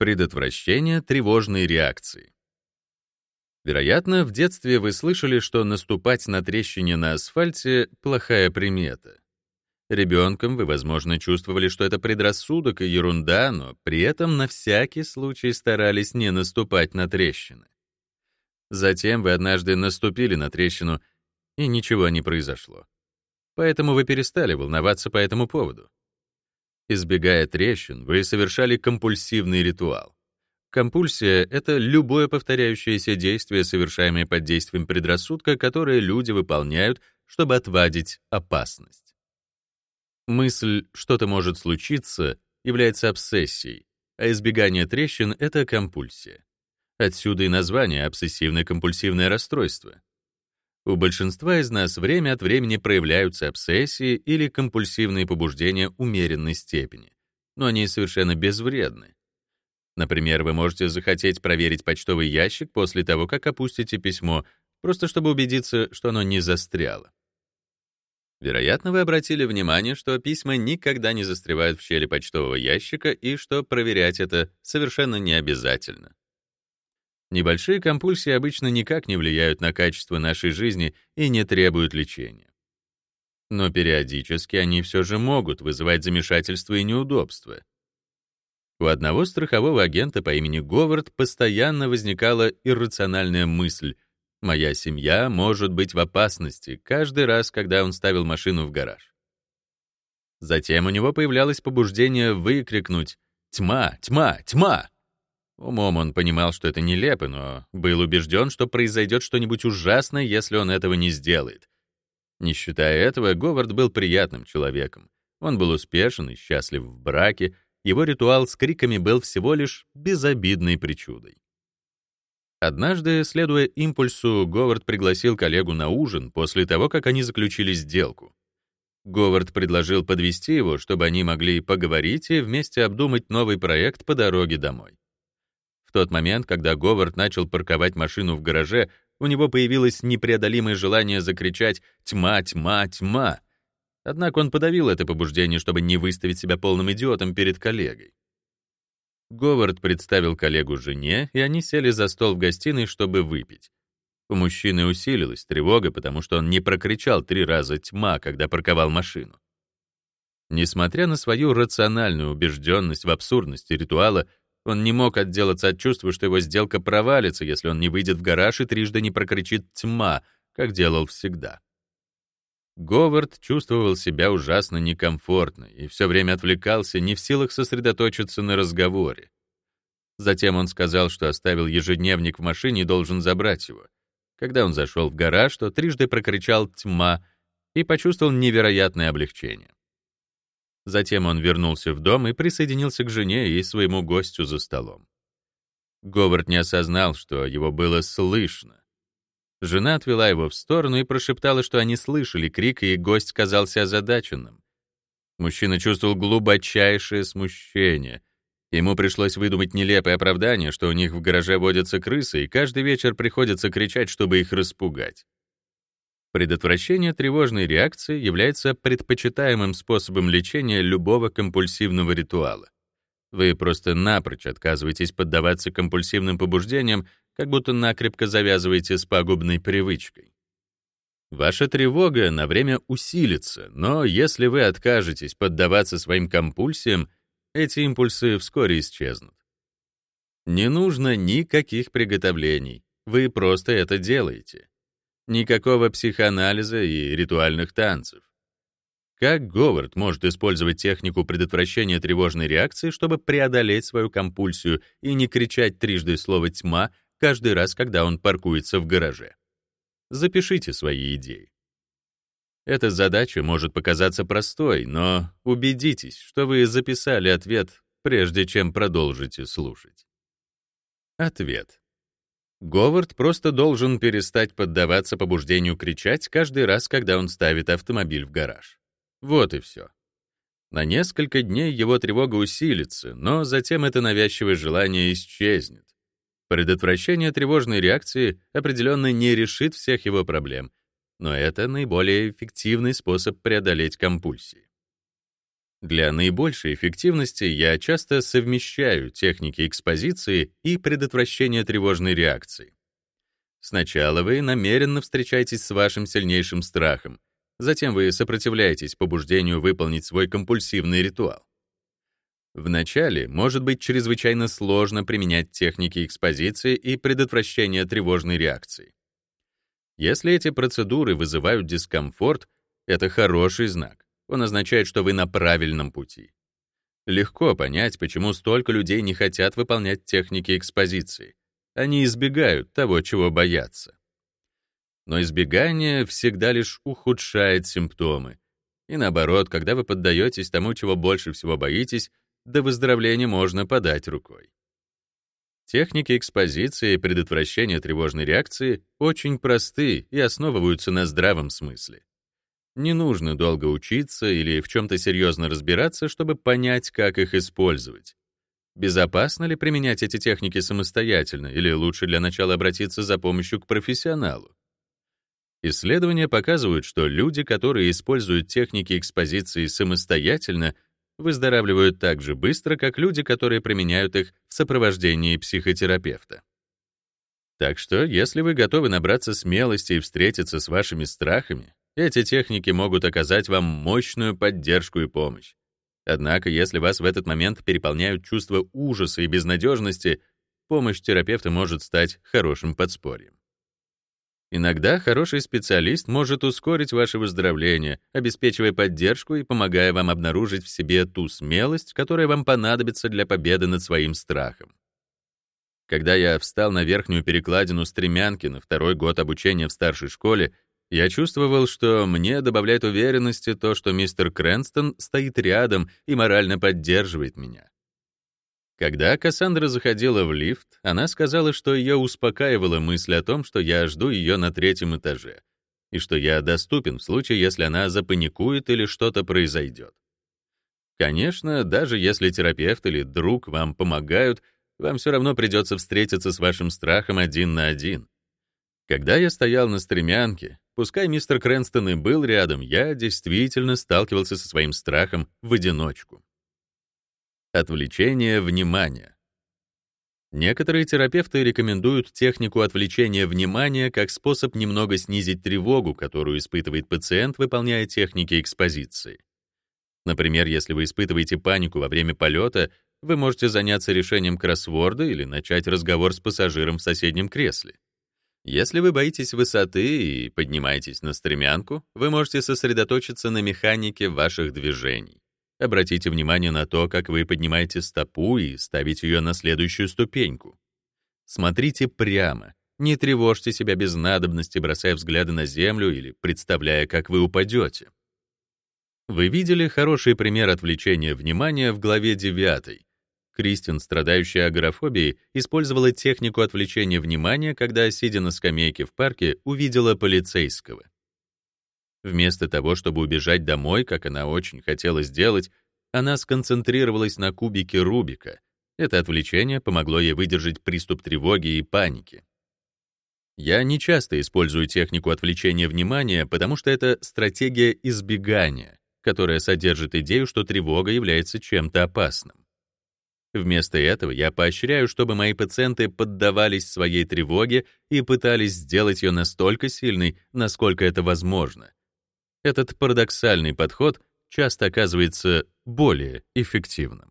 Предотвращение тревожной реакции. Вероятно, в детстве вы слышали, что наступать на трещине на асфальте — плохая примета. Ребенком вы, возможно, чувствовали, что это предрассудок и ерунда, но при этом на всякий случай старались не наступать на трещины. Затем вы однажды наступили на трещину, и ничего не произошло. Поэтому вы перестали волноваться по этому поводу. Избегая трещин, вы совершали компульсивный ритуал. Компульсия — это любое повторяющееся действие, совершаемое под действием предрассудка, которое люди выполняют, чтобы отвадить опасность. Мысль «что-то может случиться» является обсессией, а избегание трещин — это компульсия. Отсюда и название обсессивно-компульсивное расстройство. У большинства из нас время от времени проявляются обсессии или компульсивные побуждения умеренной степени, но они совершенно безвредны. Например, вы можете захотеть проверить почтовый ящик после того, как опустите письмо, просто чтобы убедиться, что оно не застряло. Вероятно, вы обратили внимание, что письма никогда не застревают в щели почтового ящика и что проверять это совершенно не обязательно. Небольшие компульсии обычно никак не влияют на качество нашей жизни и не требуют лечения. Но периодически они все же могут вызывать замешательство и неудобства. У одного страхового агента по имени Говард постоянно возникала иррациональная мысль «Моя семья может быть в опасности» каждый раз, когда он ставил машину в гараж. Затем у него появлялось побуждение выкрикнуть «Тьма! Тьма! Тьма!» Умом он понимал, что это нелепо, но был убежден, что произойдет что-нибудь ужасное, если он этого не сделает. Не считая этого, Говард был приятным человеком. Он был успешен и счастлив в браке, его ритуал с криками был всего лишь безобидной причудой. Однажды, следуя импульсу, Говард пригласил коллегу на ужин после того, как они заключили сделку. Говард предложил подвести его, чтобы они могли поговорить и вместе обдумать новый проект по дороге домой. В тот момент, когда Говард начал парковать машину в гараже, у него появилось непреодолимое желание закричать «Тьма, тьма, тьма!». Однако он подавил это побуждение, чтобы не выставить себя полным идиотом перед коллегой. Говард представил коллегу жене, и они сели за стол в гостиной, чтобы выпить. У мужчины усилилась тревога, потому что он не прокричал три раза «тьма», когда парковал машину. Несмотря на свою рациональную убежденность в абсурдности ритуала, он не мог отделаться от чувства, что его сделка провалится, если он не выйдет в гараж и трижды не прокричит «тьма», как делал всегда. Говард чувствовал себя ужасно некомфортно и все время отвлекался, не в силах сосредоточиться на разговоре. Затем он сказал, что оставил ежедневник в машине и должен забрать его. Когда он зашел в гараж, то трижды прокричал «тьма» и почувствовал невероятное облегчение. Затем он вернулся в дом и присоединился к жене и своему гостю за столом. Говард не осознал, что его было слышно. Жена отвела его в сторону и прошептала, что они слышали крик, и гость казался озадаченным. Мужчина чувствовал глубочайшее смущение. Ему пришлось выдумать нелепое оправдание, что у них в гараже водятся крысы, и каждый вечер приходится кричать, чтобы их распугать. Предотвращение тревожной реакции является предпочитаемым способом лечения любого компульсивного ритуала. Вы просто напрочь отказываетесь поддаваться компульсивным побуждениям, как будто накрепко завязываете с пагубной привычкой. Ваша тревога на время усилится, но если вы откажетесь поддаваться своим компульсиям, эти импульсы вскоре исчезнут. Не нужно никаких приготовлений, вы просто это делаете. Никакого психоанализа и ритуальных танцев. Как Говард может использовать технику предотвращения тревожной реакции, чтобы преодолеть свою компульсию и не кричать трижды слово «тьма» каждый раз, когда он паркуется в гараже? Запишите свои идеи. Эта задача может показаться простой, но убедитесь, что вы записали ответ, прежде чем продолжите слушать. Ответ. Говард просто должен перестать поддаваться побуждению кричать каждый раз, когда он ставит автомобиль в гараж. Вот и все. На несколько дней его тревога усилится, но затем это навязчивое желание исчезнет. Предотвращение тревожной реакции определенно не решит всех его проблем, но это наиболее эффективный способ преодолеть компульсии. Для наибольшей эффективности я часто совмещаю техники экспозиции и предотвращения тревожной реакции. Сначала вы намеренно встречаетесь с вашим сильнейшим страхом, затем вы сопротивляетесь побуждению выполнить свой компульсивный ритуал. Вначале может быть чрезвычайно сложно применять техники экспозиции и предотвращения тревожной реакции. Если эти процедуры вызывают дискомфорт, это хороший знак. Он означает, что вы на правильном пути. Легко понять, почему столько людей не хотят выполнять техники экспозиции. Они избегают того, чего боятся. Но избегание всегда лишь ухудшает симптомы. И наоборот, когда вы поддаетесь тому, чего больше всего боитесь, до выздоровления можно подать рукой. Техники экспозиции и предотвращения тревожной реакции очень просты и основываются на здравом смысле. Не нужно долго учиться или в чем-то серьезно разбираться, чтобы понять, как их использовать. Безопасно ли применять эти техники самостоятельно, или лучше для начала обратиться за помощью к профессионалу? Исследования показывают, что люди, которые используют техники экспозиции самостоятельно, выздоравливают так же быстро, как люди, которые применяют их в сопровождении психотерапевта. Так что, если вы готовы набраться смелости и встретиться с вашими страхами, эти техники могут оказать вам мощную поддержку и помощь. Однако, если вас в этот момент переполняют чувства ужаса и безнадежности, помощь терапевта может стать хорошим подспорьем. Иногда хороший специалист может ускорить ваше выздоровление, обеспечивая поддержку и помогая вам обнаружить в себе ту смелость, которая вам понадобится для победы над своим страхом. Когда я встал на верхнюю перекладину стремянки на второй год обучения в старшей школе, я чувствовал, что мне добавляет уверенности то, что мистер Крэнстон стоит рядом и морально поддерживает меня. Когда Кассандра заходила в лифт, она сказала, что ее успокаивала мысль о том, что я жду ее на третьем этаже, и что я доступен в случае, если она запаникует или что-то произойдет. Конечно, даже если терапевт или друг вам помогают, вам все равно придется встретиться с вашим страхом один на один. Когда я стоял на стремянке, пускай мистер Крэнстон и был рядом, я действительно сталкивался со своим страхом в одиночку. Отвлечение внимания. Некоторые терапевты рекомендуют технику отвлечения внимания как способ немного снизить тревогу, которую испытывает пациент, выполняя техники экспозиции. Например, если вы испытываете панику во время полета, вы можете заняться решением кроссворда или начать разговор с пассажиром в соседнем кресле. Если вы боитесь высоты и поднимаетесь на стремянку, вы можете сосредоточиться на механике ваших движений. Обратите внимание на то, как вы поднимаете стопу и ставите ее на следующую ступеньку. Смотрите прямо, не тревожьте себя без надобности, бросая взгляды на землю или представляя, как вы упадете. Вы видели хороший пример отвлечения внимания в главе 9. Кристин, страдающая агорафобией, использовала технику отвлечения внимания, когда, сидя на скамейке в парке, увидела полицейского. Вместо того, чтобы убежать домой, как она очень хотела сделать, она сконцентрировалась на кубике Рубика. Это отвлечение помогло ей выдержать приступ тревоги и паники. Я не часто использую технику отвлечения внимания, потому что это стратегия избегания, которая содержит идею, что тревога является чем-то опасным. Вместо этого я поощряю, чтобы мои пациенты поддавались своей тревоге и пытались сделать ее настолько сильной, насколько это возможно, этот парадоксальный подход часто оказывается более эффективным.